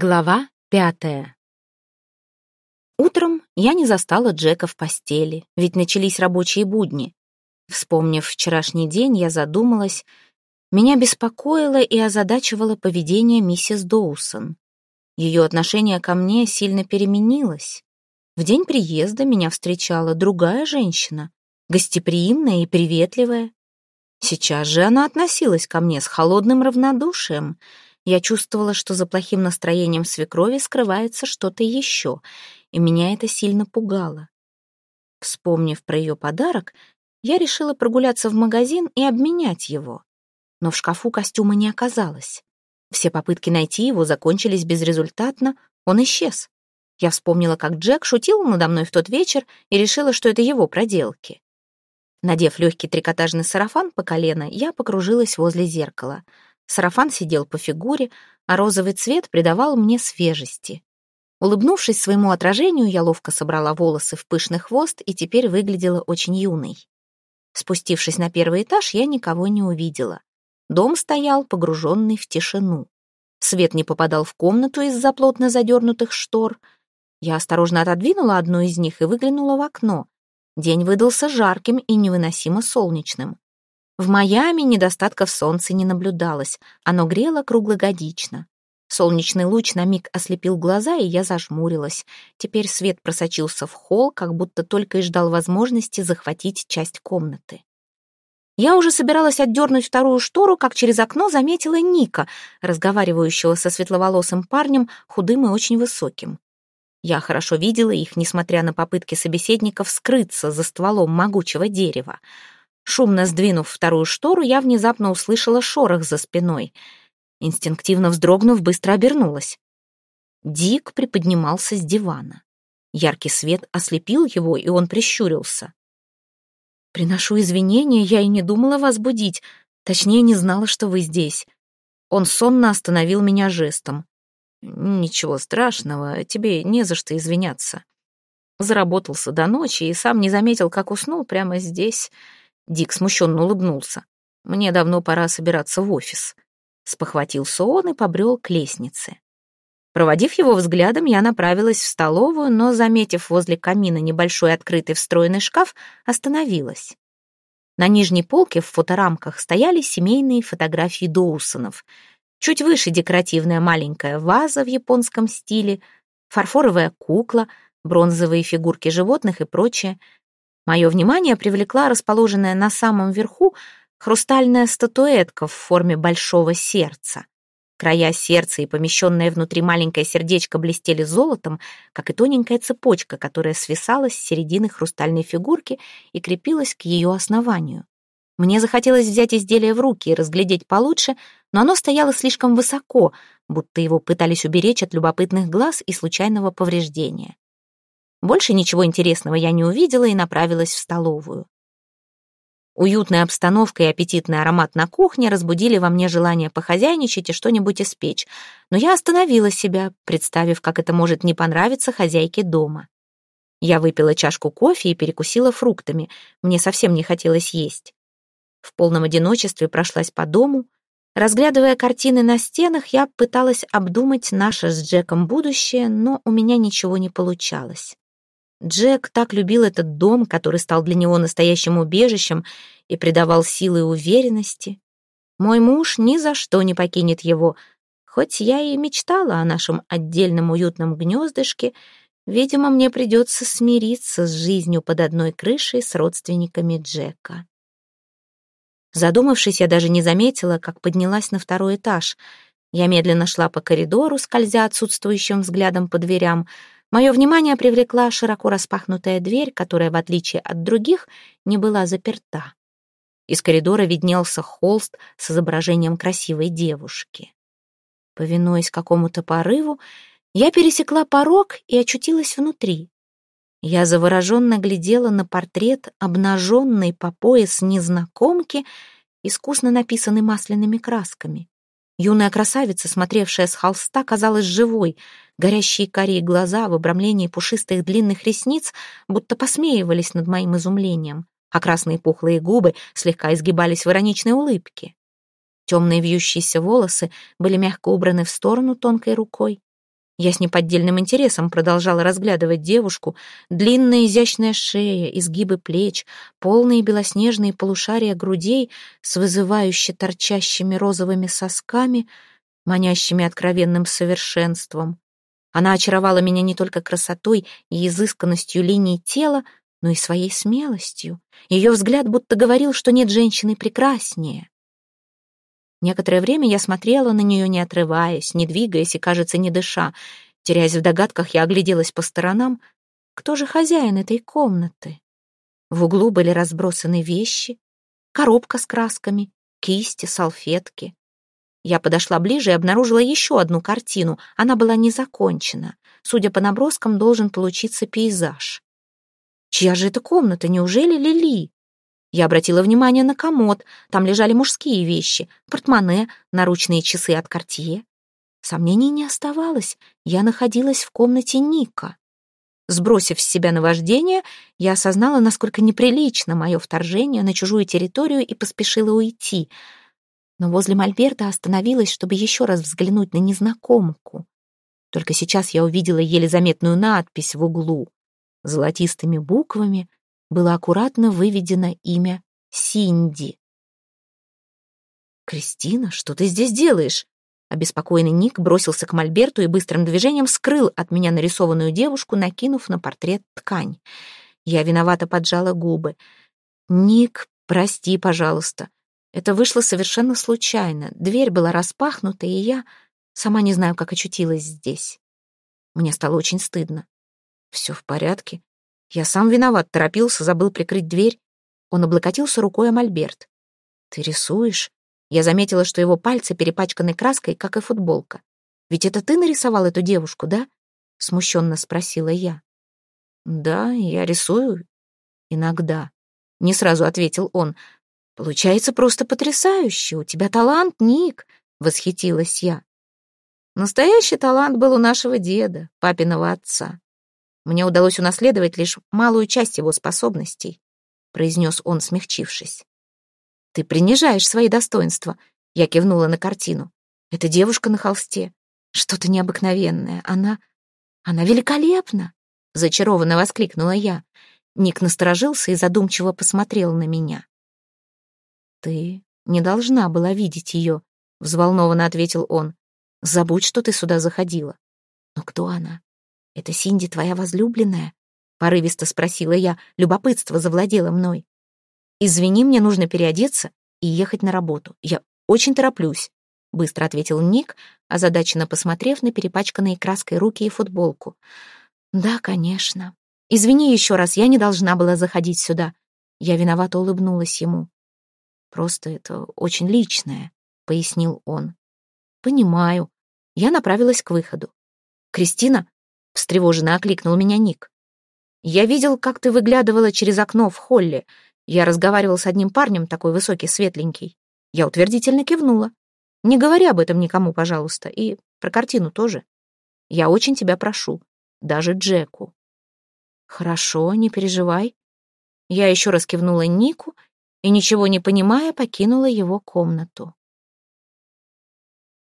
Глава пятая. Утром я не застала Джека в постели, ведь начались рабочие будни. Вспомнив вчерашний день, я задумалась. Меня беспокоило и озадачивало поведение миссис Доусон. Ее отношение ко мне сильно переменилось. В день приезда меня встречала другая женщина, гостеприимная и приветливая. Сейчас же она относилась ко мне с холодным равнодушием — я чувствовала, что за плохим настроением свекрови скрывается что-то еще, и меня это сильно пугало. Вспомнив про ее подарок, я решила прогуляться в магазин и обменять его. Но в шкафу костюма не оказалось. Все попытки найти его закончились безрезультатно, он исчез. Я вспомнила, как Джек шутил надо мной в тот вечер и решила, что это его проделки. Надев легкий трикотажный сарафан по колено, я покружилась возле зеркала — Сарафан сидел по фигуре, а розовый цвет придавал мне свежести. Улыбнувшись своему отражению, я ловко собрала волосы в пышный хвост и теперь выглядела очень юной. Спустившись на первый этаж, я никого не увидела. Дом стоял, погруженный в тишину. Свет не попадал в комнату из-за плотно задернутых штор. Я осторожно отодвинула одну из них и выглянула в окно. День выдался жарким и невыносимо солнечным. В Майами недостатков солнца не наблюдалось, оно грело круглогодично. Солнечный луч на миг ослепил глаза, и я зажмурилась. Теперь свет просочился в холл, как будто только и ждал возможности захватить часть комнаты. Я уже собиралась отдернуть вторую штору, как через окно заметила Ника, разговаривающего со светловолосым парнем, худым и очень высоким. Я хорошо видела их, несмотря на попытки собеседников скрыться за стволом могучего дерева. Шумно сдвинув вторую штору, я внезапно услышала шорох за спиной. Инстинктивно вздрогнув, быстро обернулась. Дик приподнимался с дивана. Яркий свет ослепил его, и он прищурился. «Приношу извинения, я и не думала вас будить. Точнее, не знала, что вы здесь». Он сонно остановил меня жестом. «Ничего страшного, тебе не за что извиняться». Заработался до ночи и сам не заметил, как уснул прямо здесь. Дик смущенно улыбнулся. «Мне давно пора собираться в офис». Спохватился он и побрел к лестнице. Проводив его взглядом, я направилась в столовую, но, заметив возле камина небольшой открытый встроенный шкаф, остановилась. На нижней полке в фоторамках стояли семейные фотографии Доусонов. Чуть выше декоративная маленькая ваза в японском стиле, фарфоровая кукла, бронзовые фигурки животных и прочее — Мое внимание привлекла расположенная на самом верху хрустальная статуэтка в форме большого сердца. Края сердца и помещенное внутри маленькое сердечко блестели золотом, как и тоненькая цепочка, которая свисала с середины хрустальной фигурки и крепилась к ее основанию. Мне захотелось взять изделие в руки и разглядеть получше, но оно стояло слишком высоко, будто его пытались уберечь от любопытных глаз и случайного повреждения. Больше ничего интересного я не увидела и направилась в столовую. Уютная обстановка и аппетитный аромат на кухне разбудили во мне желание похозяйничать и что-нибудь испечь, но я остановила себя, представив, как это может не понравиться хозяйке дома. Я выпила чашку кофе и перекусила фруктами, мне совсем не хотелось есть. В полном одиночестве прошлась по дому. Разглядывая картины на стенах, я пыталась обдумать наше с Джеком будущее, но у меня ничего не получалось. Джек так любил этот дом, который стал для него настоящим убежищем и придавал силы и уверенности. Мой муж ни за что не покинет его. Хоть я и мечтала о нашем отдельном уютном гнездышке, видимо, мне придется смириться с жизнью под одной крышей с родственниками Джека. Задумавшись, я даже не заметила, как поднялась на второй этаж. Я медленно шла по коридору, скользя отсутствующим взглядом по дверям, Мое внимание привлекла широко распахнутая дверь, которая, в отличие от других, не была заперта. Из коридора виднелся холст с изображением красивой девушки. Повинуясь какому-то порыву, я пересекла порог и очутилась внутри. Я завороженно глядела на портрет обнаженной по пояс незнакомки, искусно написанный масляными красками. Юная красавица, смотревшая с холста, казалась живой — Горящие карие глаза в обрамлении пушистых длинных ресниц будто посмеивались над моим изумлением, а красные пухлые губы слегка изгибались в ироничной улыбке. Темные вьющиеся волосы были мягко убраны в сторону тонкой рукой. Я с неподдельным интересом продолжала разглядывать девушку. Длинная изящная шея, изгибы плеч, полные белоснежные полушария грудей с вызывающе торчащими розовыми сосками, манящими откровенным совершенством. Она очаровала меня не только красотой и изысканностью линий тела, но и своей смелостью. Ее взгляд будто говорил, что нет женщины прекраснее. Некоторое время я смотрела на нее, не отрываясь, не двигаясь и, кажется, не дыша. Теряясь в догадках, я огляделась по сторонам. Кто же хозяин этой комнаты? В углу были разбросаны вещи, коробка с красками, кисти, салфетки. Я подошла ближе и обнаружила еще одну картину. Она была не закончена. Судя по наброскам, должен получиться пейзаж. Чья же это комната? Неужели Лили? Я обратила внимание на комод. Там лежали мужские вещи, портмоне, наручные часы от Кортье. Сомнений не оставалось. Я находилась в комнате Ника. Сбросив с себя наваждение, я осознала, насколько неприлично мое вторжение на чужую территорию и поспешила уйти. Но возле Мольберта остановилась, чтобы еще раз взглянуть на незнакомку. Только сейчас я увидела еле заметную надпись в углу. Золотистыми буквами было аккуратно выведено имя Синди. «Кристина, что ты здесь делаешь?» Обеспокоенный Ник бросился к Мольберту и быстрым движением скрыл от меня нарисованную девушку, накинув на портрет ткань. Я виновато поджала губы. «Ник, прости, пожалуйста. Это вышло совершенно случайно. Дверь была распахнута, и я сама не знаю, как очутилась здесь. Мне стало очень стыдно. Все в порядке. Я сам виноват, торопился, забыл прикрыть дверь. Он облокотился рукой о мольберт. «Ты рисуешь?» Я заметила, что его пальцы перепачканы краской, как и футболка. «Ведь это ты нарисовал эту девушку, да?» Смущенно спросила я. «Да, я рисую. Иногда». Не сразу ответил он. «Получается просто потрясающе. У тебя талант, Ник!» Восхитилась я. Настоящий талант был у нашего деда, папиного отца. Мне удалось унаследовать лишь малую часть его способностей», — произнес он, смягчившись. «Ты принижаешь свои достоинства», — я кивнула на картину. «Это девушка на холсте. Что-то необыкновенное. Она... она великолепна!» — зачарованно воскликнула я. Ник насторожился и задумчиво посмотрел на меня. «Ты не должна была видеть ее», — взволнованно ответил он. «Забудь, что ты сюда заходила». «Но кто она? «Это Синди твоя возлюбленная?» — порывисто спросила я. Любопытство завладело мной. «Извини, мне нужно переодеться и ехать на работу. Я очень тороплюсь», — быстро ответил Ник, озадаченно посмотрев на перепачканные краской руки и футболку. «Да, конечно. Извини еще раз, я не должна была заходить сюда». Я виновато улыбнулась ему. «Просто это очень личное», — пояснил он. «Понимаю». Я направилась к выходу. «Кристина, встревоженно окликнул меня Ник. «Я видел, как ты выглядывала через окно в холле. Я разговаривал с одним парнем, такой высокий, светленький. Я утвердительно кивнула. Не говори об этом никому, пожалуйста, и про картину тоже. Я очень тебя прошу, даже Джеку». «Хорошо, не переживай». Я еще раз кивнула Нику и, ничего не понимая, покинула его комнату.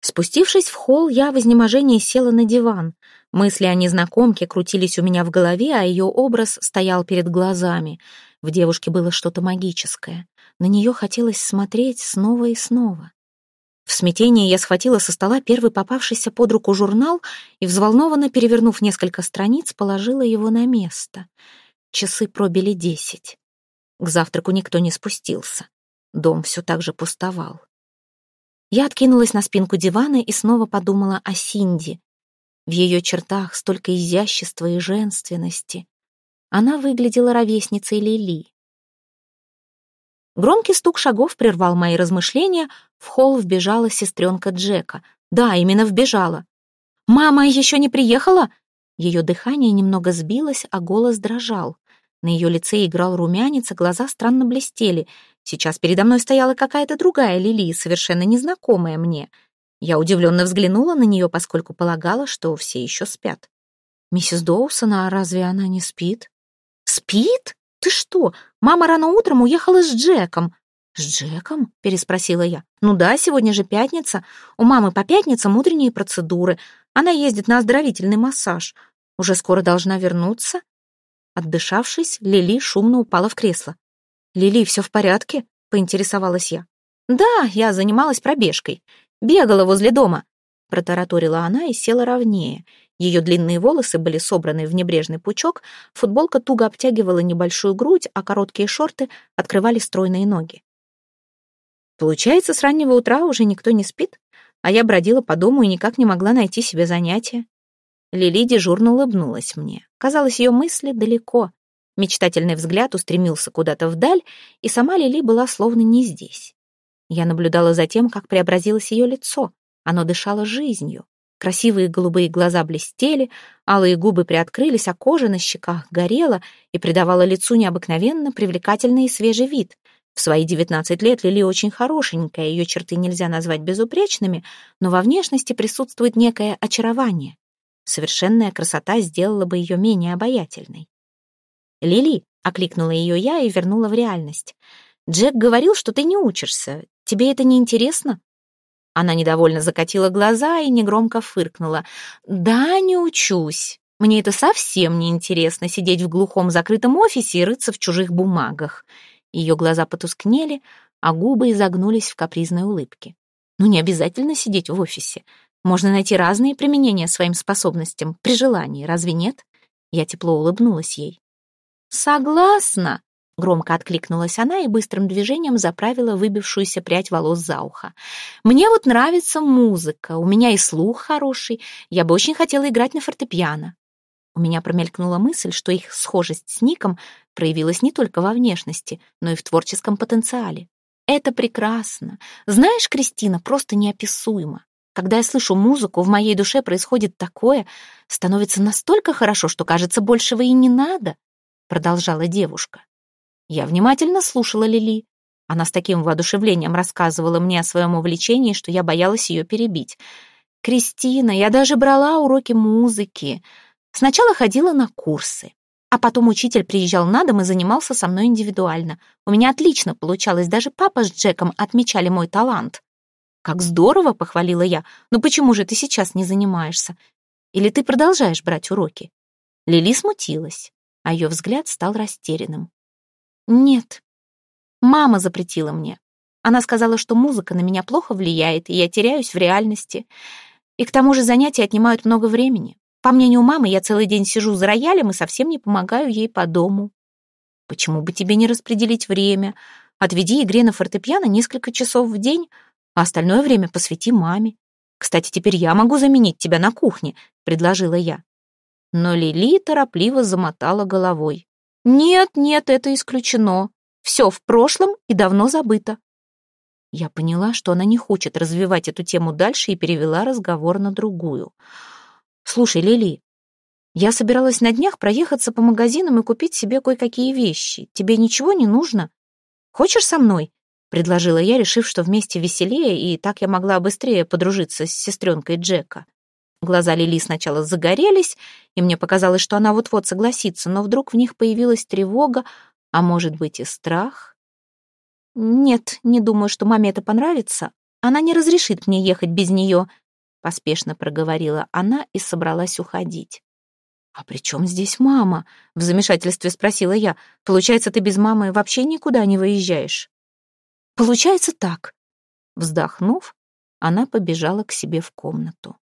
Спустившись в холл, я в изнеможении села на диван. Мысли о незнакомке крутились у меня в голове, а ее образ стоял перед глазами. В девушке было что-то магическое. На нее хотелось смотреть снова и снова. В смятении я схватила со стола первый попавшийся под руку журнал и, взволнованно перевернув несколько страниц, положила его на место. Часы пробили десять. К завтраку никто не спустился. Дом все так же пустовал. Я откинулась на спинку дивана и снова подумала о Синди. В ее чертах столько изящества и женственности. Она выглядела ровесницей Лили. Громкий стук шагов прервал мои размышления. В холл вбежала сестренка Джека. Да, именно вбежала. «Мама еще не приехала?» Ее дыхание немного сбилось, а голос дрожал. На ее лице играл румянец, а глаза странно блестели. Сейчас передо мной стояла какая-то другая Лили, совершенно незнакомая мне. Я удивленно взглянула на нее, поскольку полагала, что все еще спят. «Миссис Доусон, а разве она не спит?» «Спит? Ты что? Мама рано утром уехала с Джеком. «С Джеком?» — переспросила я. «Ну да, сегодня же пятница. У мамы по пятницам утренние процедуры. Она ездит на оздоровительный массаж. Уже скоро должна вернуться». Отдышавшись, Лили шумно упала в кресло. «Лили, все в порядке?» — поинтересовалась я. «Да, я занималась пробежкой. Бегала возле дома», — протараторила она и села ровнее. Ее длинные волосы были собраны в небрежный пучок, футболка туго обтягивала небольшую грудь, а короткие шорты открывали стройные ноги. Получается, с раннего утра уже никто не спит, а я бродила по дому и никак не могла найти себе занятия. Лили дежурно улыбнулась мне. Казалось, ее мысли далеко. Мечтательный взгляд устремился куда-то вдаль, и сама Лили была словно не здесь. Я наблюдала за тем, как преобразилось ее лицо. Оно дышало жизнью. Красивые голубые глаза блестели, алые губы приоткрылись, а кожа на щеках горела и придавала лицу необыкновенно привлекательный и свежий вид. В свои девятнадцать лет Лили очень хорошенькая, ее черты нельзя назвать безупречными, но во внешности присутствует некое очарование. Совершенная красота сделала бы ее менее обаятельной. «Лили», — окликнула ее я и вернула в реальность. «Джек говорил, что ты не учишься. Тебе это не интересно?» Она недовольно закатила глаза и негромко фыркнула. «Да, не учусь. Мне это совсем не интересно сидеть в глухом закрытом офисе и рыться в чужих бумагах». Ее глаза потускнели, а губы изогнулись в капризной улыбке. «Ну, не обязательно сидеть в офисе. Можно найти разные применения своим способностям, при желании, разве нет?» Я тепло улыбнулась ей. «Согласна», Громко откликнулась она и быстрым движением заправила выбившуюся прядь волос за ухо. «Мне вот нравится музыка, у меня и слух хороший, я бы очень хотела играть на фортепиано». У меня промелькнула мысль, что их схожесть с Ником проявилась не только во внешности, но и в творческом потенциале. Это прекрасно. Знаешь, Кристина, просто неописуемо. Когда я слышу музыку, в моей душе происходит такое, становится настолько хорошо, что, кажется, большего и не надо, продолжала девушка. Я внимательно слушала Лили. Она с таким воодушевлением рассказывала мне о своем увлечении, что я боялась ее перебить. «Кристина, я даже брала уроки музыки. Сначала ходила на курсы, а потом учитель приезжал на дом и занимался со мной индивидуально. У меня отлично получалось, даже папа с Джеком отмечали мой талант». «Как здорово!» — похвалила я. «Но почему же ты сейчас не занимаешься? Или ты продолжаешь брать уроки?» Лили смутилась, а ее взгляд стал растерянным. Нет. Мама запретила мне. Она сказала, что музыка на меня плохо влияет, и я теряюсь в реальности. И к тому же занятия отнимают много времени. По мнению мамы, я целый день сижу за роялем и совсем не помогаю ей по дому. Почему бы тебе не распределить время? Отведи игре на фортепиано несколько часов в день, а остальное время посвяти маме. Кстати, теперь я могу заменить тебя на кухне, предложила я. Но Лили торопливо замотала головой. «Нет, нет, это исключено. Все в прошлом и давно забыто». Я поняла, что она не хочет развивать эту тему дальше и перевела разговор на другую. «Слушай, Лили, я собиралась на днях проехаться по магазинам и купить себе кое-какие вещи. Тебе ничего не нужно? Хочешь со мной?» — предложила я, решив, что вместе веселее, и так я могла быстрее подружиться с сестренкой Джека. Глаза Лили сначала загорелись, и мне показалось, что она вот-вот согласится, но вдруг в них появилась тревога, а может быть и страх. «Нет, не думаю, что маме это понравится. Она не разрешит мне ехать без нее», — поспешно проговорила она и собралась уходить. «А при чем здесь мама?» — в замешательстве спросила я. «Получается, ты без мамы вообще никуда не выезжаешь?» «Получается так». Вздохнув, она побежала к себе в комнату.